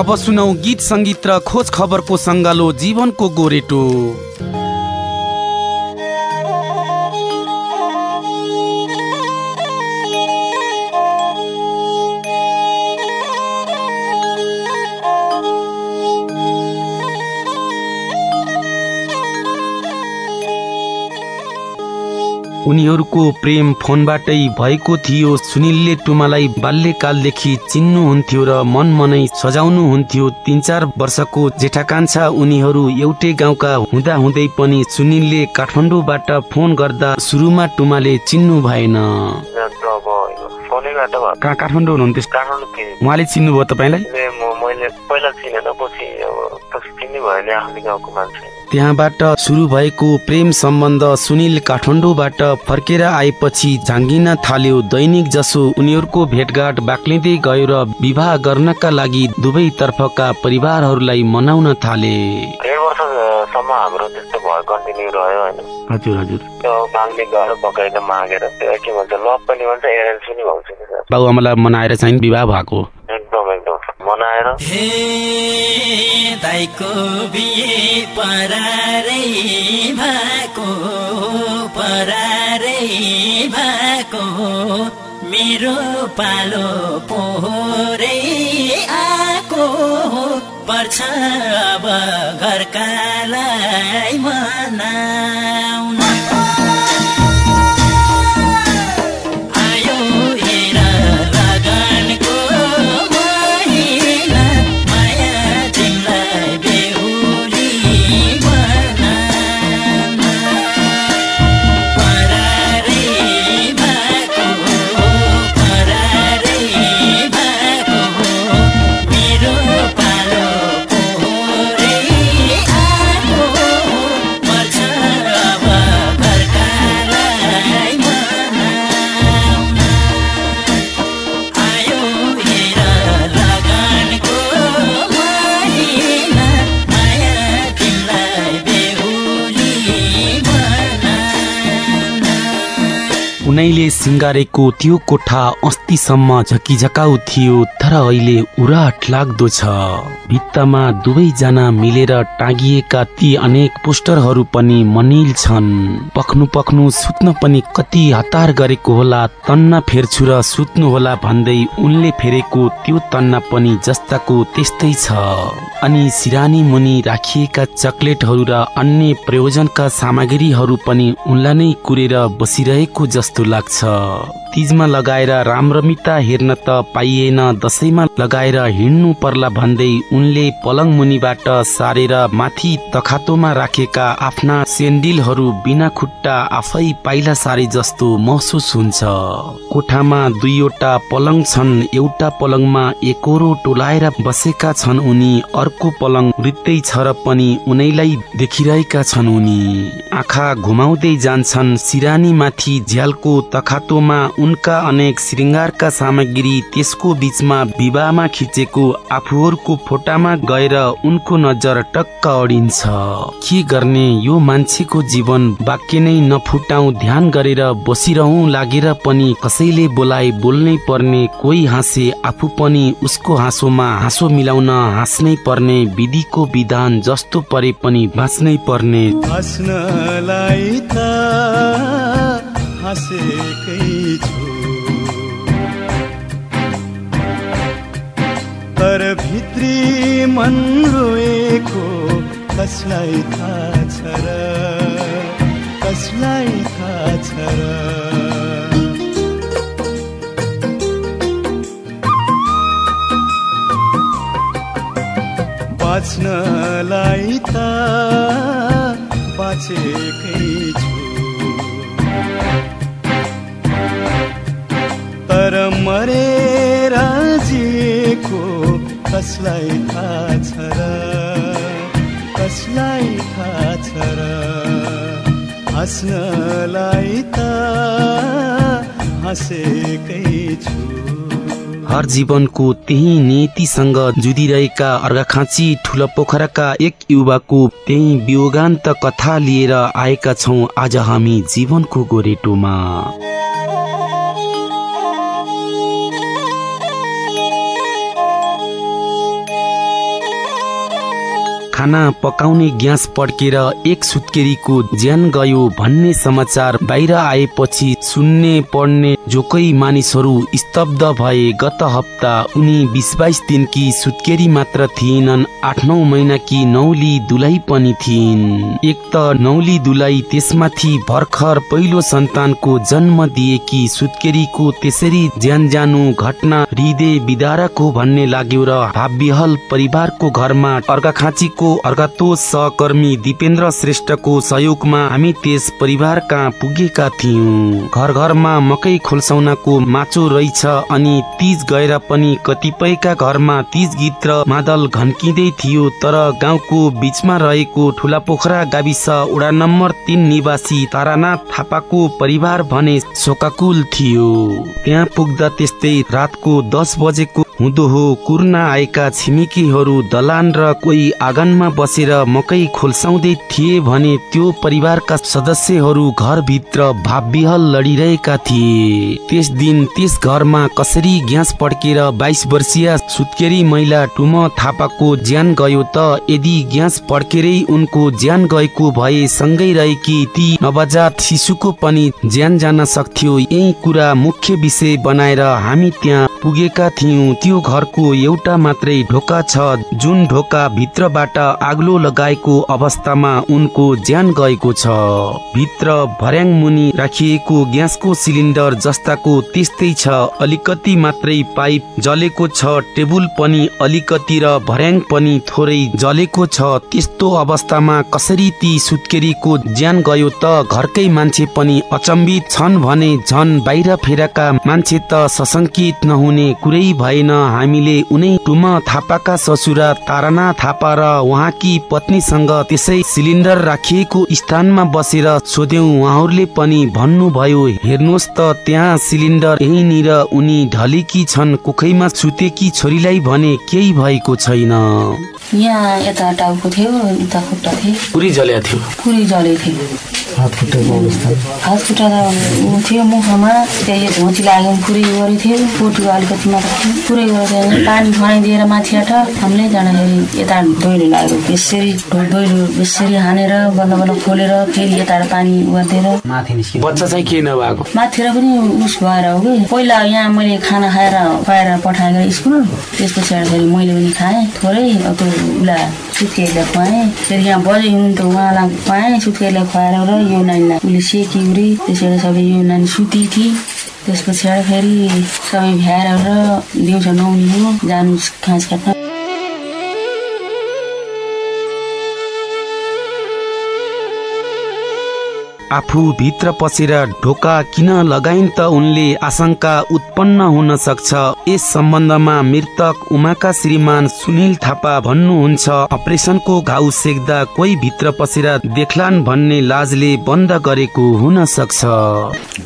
अब सुनौ गीत सङ्गीत र खोज खबरको सङ्गालो जीवनको गोरेटो। उनीहरूको प्रेम फोनबाटै भएको थियो। सुनिलले टुमालाई बाल्यकालदेखि चिन्नुहुन्थ्यो र मन मनै सजाउनुहुन्थ्यो। तिन चार वर्षको जेठाकान्छा उनीहरू एउटै गाउँका हुँदा हुँदै पनि सुनिलले काठमाडौँबाट फोन गर्दा सुरुमा टुमाले चिन्नु भएन। काठमाडौँ हुनुहुन्थ्यो? उहाँले चिन्नुभयो तपाईँलाई? त्यहाँबाट सुरु भएको प्रेम सम्बन्ध सुनिल काठमाडौँबाट फर्केर आएपछि झाङ्गिन थाल्यो दैनिक जसो उनीहरूको भेटघाट बाक्लिँदै गयो र विवाह गर्नका लागि दुवै तर्फका परिवारहरूलाई मनाउन थाले। डेढ वर्षसम्म हाम्रो त्यस्तो भयो कन्टिन्यू रह्यो होइन। हजुर हजुर। त्यो माग्ने गएर बकाइदा मागेर त्यो के भन्छ लभ पनि भन्छ एरेन्ज पनि भन्छ। बाउ आमालाई मनाएर चाहिँ विवाह भएको। मनाएर। दाइको बिहे परारै भएको परारै भएको मेरो पालो पोहोरै आएको पर्छ अब घरकालाई मनाउन। उनैले सिङ्गारेको त्यो कोठा अस्तिसम्म झकिझकाउ थियो तर अहिले उराट लाग्दो छ। भित्तामा दुवैजना मिलेर टाँगिएका ती अनेक पोस्टरहरू पनि मनिल छन्। पख्नु पख्नु सुत्न पनि कति हतार गरेको होला तन्न फेर्छु र सुत्नु होला भन्दै उनले फेरेको त्यो तन्ना पनि जस्ताको त्यस्तै छ। अनि सिरानी मुनि राखिएका चकलेटहरू र अन्य प्रयोजनका सामग्रीहरू पनि उनलाई नै कुरेर बसिरहेको जस्तो लाग्छ। तिजमा लगाएर रामरमिता हेर्न त पाइएन दसैँमा लगाएर हिँड्नु पर्ला भन्दै उनले पलङ मुनिबाट सारेर माथि तखातोमा राखेका आफ्ना सेन्डिलहरू बिना खुट्टा आफै पाइला सारे जस्तो महसुस हुन्छ। कोठामा दुईवटा पलङ छन् एउटा पलङमा एकरो टोलाएर बसेका छन् उनी अर्को पलङ वृत्तै छ र पनि उनैलाई देखिरहेका छन् उनी। आँखा घुमाउँदै जान्छन् सिरानी माथि झ्यालको तखातोमा उनका अनेक श्रृङ्गारका सामग्री त्यसको बीचमा विवाहमा खिचेको आफूहरूको फोटामा गएर उनको नजर टक्क अडिन्छ। के गर्ने यो मान्छेको जीवन वाक्य नै नफुटाउ ध्यान गरेर बसिरहँ लागेर पनि कसैले बोलाए बोल्नै पर्ने कोही हाँसे आफू पनि उसको हाँसोमा हाँसो मिलाउन हाँस्नै पर्ने विधिको विधान जस्तो परे पनि बाँच्नै पर्ने। हाँसेकै छु। तर भित्री मन रोएको कसलाई थाहा छ र? कसलाई थाहा छ र? बाँच्नलाई त बाँचेकै छु। मरेर जिएको कसलाई थाहा छ र? कसलाई थाहा छ र? हाँस्नलाई त हाँसेकै छु। हर जीवनको त्यही नियतिसँग जुधिरहेका अर्घाखाँची ठुलो पोखराका एक युवाको त्यही वियोगान्त कथा लिएर आएका छौँ आज हामी जीवनको गोरेटोमा। खाना पकाउने ग्यास पड्केर एक सुत्केरीको ज्यान गयो भन्ने समाचार बाहिर आएपछि सुन्ने पढ्ने जोकै मानिसहरू स्तब्ध भए गत हप्ता उनी बिस बाइस दिनकी सुत्केरी मात्र थिएनन्। आठ नौ महिनाकी नौली दुलाई पनि थिइन्। एक त नौली दुलाई त्यसमाथि भर्खर पहिलो सन्तानको जन्म दिएकी सुत्केरीको त्यसरी ज्यान जानु घटना हृदय विदारक हो भन्ने लाग्यो र भावविहल परिवारको घरमा अर्घाखाँचीको अर्घातोष सहकर्मी दिपेन्द्र श्रेष्ठको सहयोगमा हामी त्यस परिवार कहाँ पुगेका थियौँ। घर घरमा मकै खोल्साउनाको माचो रहेछ अनि तीज गएर पनि कतिपयका घरमा तीज गीत र मादल घन्किँदै थियो तर गाउँको बीचमा रहेको ठुला पोखरा गाविस वडा नम्बर तीन निवासी तारानाथ थापाको परिवार भने शोकाकुल थियो। त्यहाँ पुग्दा त्यस्तै रातको दस बजेको हुँदो हो कुर्ना आएका छिमेकीहरू दलान र कोही आँगनमा बसेर मकै खोल्साउँदै थिए भने त्यो परिवारका सदस्यहरू घरभित्र भावविहल लडिरहेका थिए। त्यस दिन त्यस घरमा कसरी ग्यास पड्केर बाइस वर्षीय सुत्केरी महिला टुम थापाको ज्यान गयो त यदि ग्यास पड्केरै उनको ज्यान गएको भए सँगै रहेकी ती नवजात शिशुको पनि ज्यान जान सक्थ्यो। यही कुरा मुख्य विषय बनाएर हामी त्यहाँ पुगेका थियौँ। त्यो घरको एउटा मात्रै ढोका छ जुन ढोका भित्रबाट आग्लो लगाएको अवस्थामा उनको ज्यान गएको छ। भित्र भर्याङ मुनि राखिएको ग्यासको सिलिन्डर जस्ताको त्यस्तै छ अलिकति मात्रै पाइप जलेको छ टेबुल पनि अलिकति र भर्याङ पनि थोरै जलेको छ। त्यस्तो अवस्थामा कसरी ती सुत्केरीको ज्यान गयो त घरकै मान्छे पनि अचम्बित छन् भने झन बाहिर फेरका मान्छे त सशङ्कित नहुने कुरै भएन। हामीले उनै टुम थापाका ससुरा ताराना थापा र उहाँकी पत्नीसँग त्यसै सिलिन्डर राखिएको स्थानमा बसेर सोध्यौं उहाँहरूले पनि भन्नुभयो हेर्नुहोस् त त्यहाँ सिलिन्डर यहीँनिर उनी ढलेकी छन् कुखैमा सुतेकी छोरीलाई भने केही भएको छैन। यहाँ यता टाउको थियो उता खुट्टा थियो। पुरै जल्या थियो। पुरै जलेको थियो। हात खुट्टा त ऊ थियो मुखमा त्यहाँ घोची लाग्यो भने पुरै गरेको थियो। पोटको अलिकति मात्र थियो। पुरै गरेको थियो पानी खनाइदिएर माथिबाट हामीले जाँदाखेरि यता डोइलो लाग्यो बेसरी डोइलो बेसरी हानेर बल्ल बल्ल खोलेर फेरि यताबाट पानी गरिदिएर बच्चा चाहिँ के नभएको? माथितिर पनि उस भएर हो कि। पहिला यहाँ मैले खाना खाएर खुवाएर पठाएको स्कुल। त्यस पछाडि मैले पनि खाएँ। थोरै त्यो उसलाई सुत्केरीलाई खुवाएँ फेरि यहाँ बजे हुनुहुन्थ्यो उहाँलाई खुवाएँ सुत्केरीलाई खुवाएर र यो नानीलाई उसले सेकी उरी त्यसबाट सबै यो नानी सुती थिए त्यस पछाडि फेरि सबै भ्याएर र दिउँसो हो जानु घाँस काट्न आफू भित्र पसेर ढोका किन लगाइन् त उनले आशंका उत्पन्न हुन सक्छ। यस सम्बन्धमा मृतक उमाका श्रीमान सुनिल थापा भन्नुहुन्छ अपरेसनको घाउ सेक्दा कोही भित्र पसेर देख्लान् भन्ने लाजले बन्द गरेको हुन सक्छ।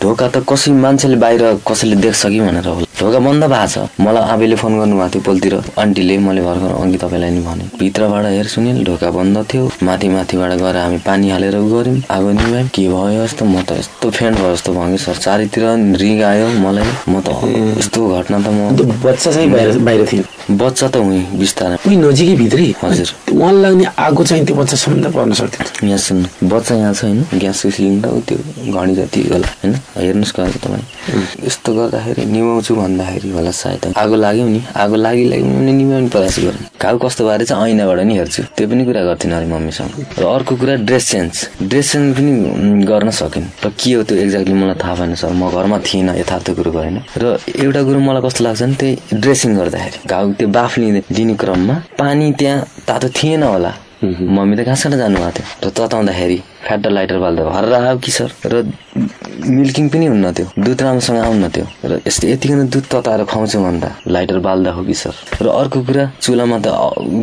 ढोका त कसै मान्छेले बाहिर कसैले देख्छ कि भनेर होला। ढोका बन्द भएको छ। मलाई आबेले फोन गर्नुभएको थियो पोलतिर। आन्टीले मैले भर्खर अघि तपाईँलाई नि भने। भित्रबाट हेर सुनिल ढोका बन्द थियो। माथि माथिबाट गएर हामी पानी हालेर गऱ्यौँ। आगो निभायौँ के भयो यस्तो म त यस्तो फेन्ट भयो जस्तो भयो कि सर। चारैतिर रिग आयो मलाई। म त यस्तो घटना त म बच्चा चाहिँ बाहिर बाहिर थियो। बच्चा त उहीँ बिस्तारै। उही नजिकै भित्रै। हजुर। उहाँ लाग्ने आगो चाहिँ त्यो बच्चासम्म पर्न सक्थ्यो। यहाँ सुन्नु बच्चा यहाँ छ होइन। ग्यासको सिलिन्डर त्यो घडी जति होला होइन? हेर्नुहोस् कहिले तपाईँ। यस्तो गर्दाखेरि निभाउँछु भन्दाखेरि होला सायद। आगो लाग्यो नि। आगो लागि लागि मैले निभाउने प्रयास गरेँ घाउ कस्तो भएर चाहिँ ऐनाबाट नि हेर्छु। त्यो पनि कुरा गर्थेन अरे मम्मीसँग। र अर्को कुरा ड्रेस चेन्ज ड्रेस चेन्ज पनि गर्न सकेन। र के हो त्यो एक्ज्याक्टली मलाई थाहा भएन सर। म घरमा थिइनँ यथार्थ कुरो गरेन। र एउटा कुरो मलाई कस्तो लाग्छ भने त्यही ड्रेसिङ गर्दाखेरि। घाउ त्यो बाफ लिने लिने क्रममा पानी त्यहाँ तातो थिएन होला। मम्मी त कहाँबाट जानुभएको थियो। र तताउँदाखेरि फ्याटर लाइटर बाल्दा हर आयो कि सर? र मिल्किङ पनि हुन्न थियो दुध राम्रोसँग आउन थियो र यस्तो यतिको नै दुध तताएर खुवाउँछु भन्दा लाइटर बाल्दा हो कि सर? र अर्को कुरा चुलामा त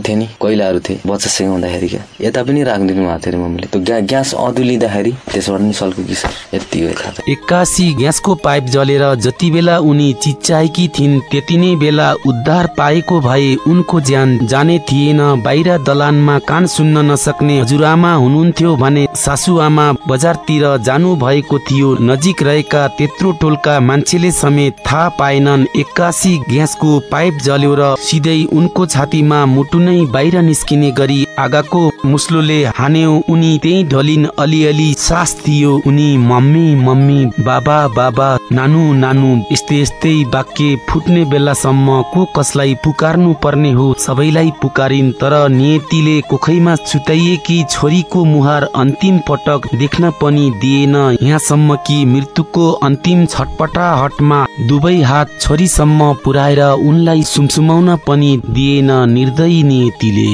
थियो नि कोइलाहरू थिए बच्चा सिकाउँदाखेरि क्या। यता पनि राखिदिनु भएको थियो अरे मम्मीले। त्यो ग्या ग्यास अदुलिँदाखेरि त्यसबाट नि सल्को कि सर? यति हो एक्कासी ग्यासको पाइप जलेर जति बेला उनी चिच्चाएकी थिइन् त्यति नै बेला उद्धार पाएको भए उनको ज्यान जाने थिएन। बाहिर दलानमा कान सुन्न नसक्ने हजुरआमा हुनुहुन्थ्यो भने सासुआमा बजारतिर जानु भएको थियो। नजिक रहेका त्यत्रो टोलका मान्छेले समेत थाहा पाएनन् एक्कासी ग्यासको पाइप जल्यो र सिधै उनको छातीमा मुटु नै बाहिर निस्किने गरी आगाको मुस्लोले हान्यो उनी त्यही ढलिन अलिअलि सास दियो। उनी मम्मी मम्मी बाबा बाबा नानु नानु यस्तै यस्तै वाक्य फुट्ने बेलासम्म को कसलाई पुकार्नु पर्ने हो? सबैलाई पुकारिन् तर नियतिले कोखैमा सुताइएकी छोरीको मुहार अन्तिम पटक देख्न पनि दिएन। यहाँसम्म कि मृत्युको अन्तिम छटपटाहटमा दुवै हात छोरीसम्म पुर्याएर उनलाई सुमसुमाउन पनि दिएन निर्दयी नियतिले।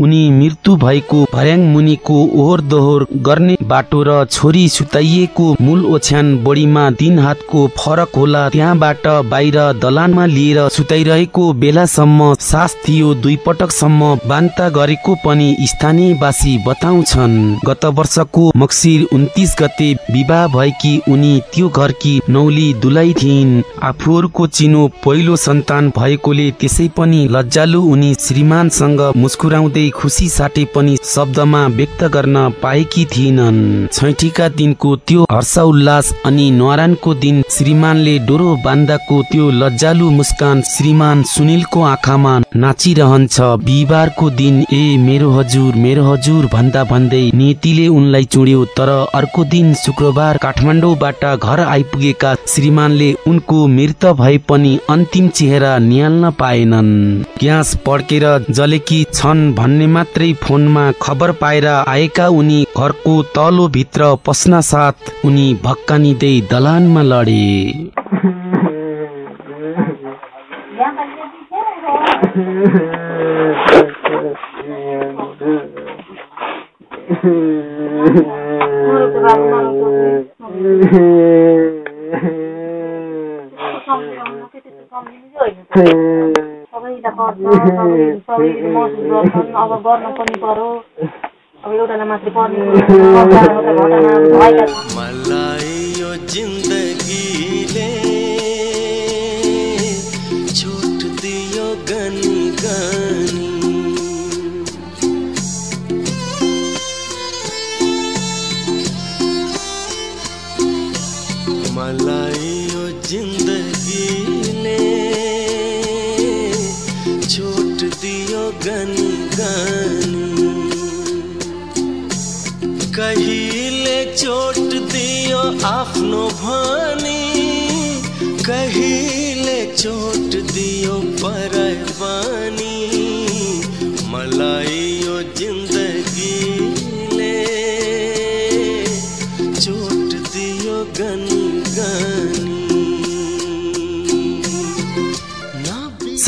उनी मृत्यु भएको भर्याङ मुनिको ओहोर दोहोर गर्ने बाटो र छोरी सुताइएको मूल ओछ्यान बढीमा तीन हातको फरक होला। त्यहाँबाट बाहिर दलानमा लिएर सुताइरहेको बेलासम्म सास थियो। दुई पटकसम्म बान्ता गरेको पनि स्थानीयवासी बताउँछन्। गत वर्षको मक्सिर उन्तिस गते विवाह भएकी उनी त्यो घरकी नौली दुलाई थिइन्। आफूहरूको चिनो पहिलो सन्तान भएकोले त्यसै पनि लज्जालु उनी श्रीमानसँग मुस्कुराउँदै खुसी साटे पनि शब्दमा व्यक्त गर्न पाएकी थिइनन् छैठीका दिनको त्यो हर्ष उल्लास अनि न्वारानको दिन श्रीमानले डोरो बान्दाको त्यो लज्जालु मुस्कान श्रीमान सुनिलको आँखामा नाचिरहन्छ। बिहिबारको दिन ए मेरो हजुर मेरो हजुर भन्दा भन्दै नियतिले उनलाई चुड्यो। तर अर्को दिन शुक्रबार काठमाडौँबाट घर आइपुगेका श्रीमानले उनको मृत भए पनि अन्तिम चेहरा निहाल्न पाएनन्। ग्यास पड्केर जलेकी छन् भन्ने मात्रै फोनमा खबर पाएर आएका उनी घरको तलो भित्र पस्न साथ उनी भक्कानिँदै दलानमा लडे। महसुस गर्छन् अब गर्न पनि पर्यो अब एउटालाई मात्रै पर्ने भएका छन्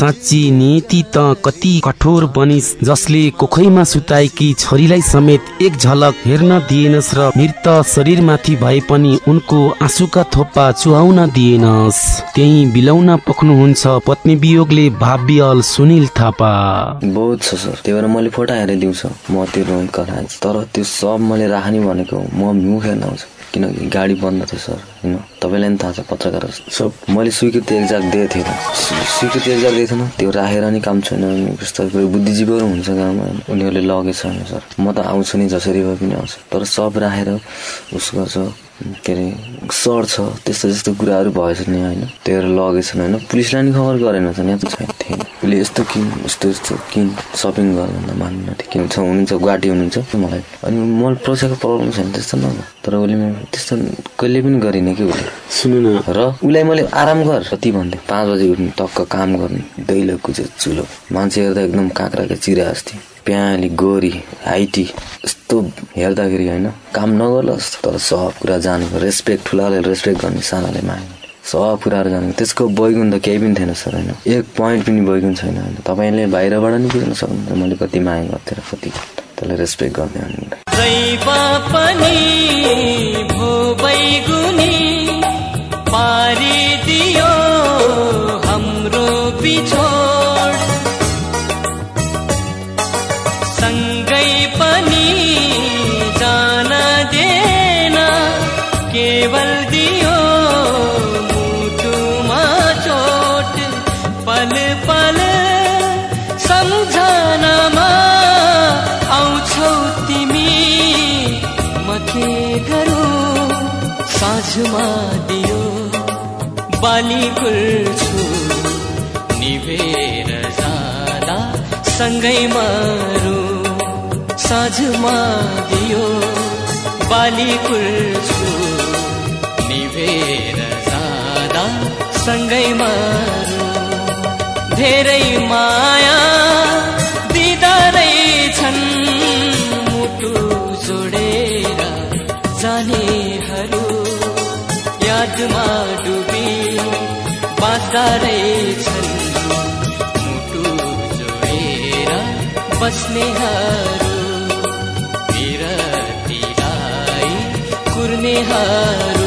साँच्ची नियति त कति कठोर बनिस जसले कोखैमा सुताएकी छोरीलाई समेत एक झलक हेर्न दिएनस् र मृत शरीरमाथि भए पनि उनको आँसुका थोपा चुहाउन दिएनस्। त्यही बिलाउन पक्नुहुन्छ पत्नी वियोगले भाव्यल सुनिल थापा। बहुत छ सर। त्यही भएर मैले फोटो हेरेर दिउँछ। म त्यो रोइ कराएँ तर त्यो सब मैले राख्ने भनेको म मुख हेर्न आउँछ। किनकि गाडी बन्द थियो सर। होइन? तपाईँलाई पनि थाहा छ पत्रकार सब मैले स्वीकृति एक्जाक्ट दिएको स्वी- स्वीकृति एक्जाक्ट दिएको थिएन। त्यो राखेर नि काम छैन। कोही बुद्धिजीवीहरू हुन्छ गाउँमा उनीहरूले लगेछ सर। म त आउँछु नि जसरी भए पनि आउँछु। तर सब राखेर उस गर्छ के अरे सर छ त्यस्तो त्यस्तो कुराहरू भएछ नि होइन? त्यही भएर लगेछन् होइन? पुलिसलाई नि खबर गरेन त यहाँ त छैन। थिएन उसले यस्तो किन यस्तो यस्तो किन सपिङ गर भन्दा मान्नु के हुन्छ हुनुहुन्छ गुवाहाटी हुनुहुन्छ मलाई। अनि मलाई पैसाको प्रब्लम छैन त्यस्तो नभए। तर उसले मलाई त्यस्तो कहिले पनि गरिनँ कि उसले। सुन्नु। न र उसलाई मैले आराम गर। कति भन्थेँ? पाँच बजी उठ्ने टक्क काम गर्ने दैलो कुचो चुलो। मान्छे हेर्दा एकदम काँक्राको चिरा अस्ति प्याली गोरी हाइटी यस्तो हेर्दाखेरि होइन काम नगर्ला जस्तो तर सब कुरा जानेको रेस्पेक्ट ठुलाले रेस्पेक्ट गर्ने सानाले माग्ने। सब कुराहरू जानेको त्यसको बैगुण त केही पनि थिएन सर होइन। एक पोइन्ट पनि बैगुण छैन। होइन तपाईँले बाहिरबाट नि बुझ्न सक्नुहुन्छ। मैले कति माया गर्थेँ र कति त्यसलाई रेस्पेक्ट गर्ने दैव पनि भो बैगुनी आउँछौ तिमी म के गरौँ साँझमा दियो। बाली छु निभेर जाँदा सँगै मारु। साँझमा दियो बाली छु निभेर जाँदा सँगै मारु। धेरै माया यादमा डुबी बाँच्दा छन् मुटु जोडेर बस्नेहरू विरतीलाई कुर्नेहरू।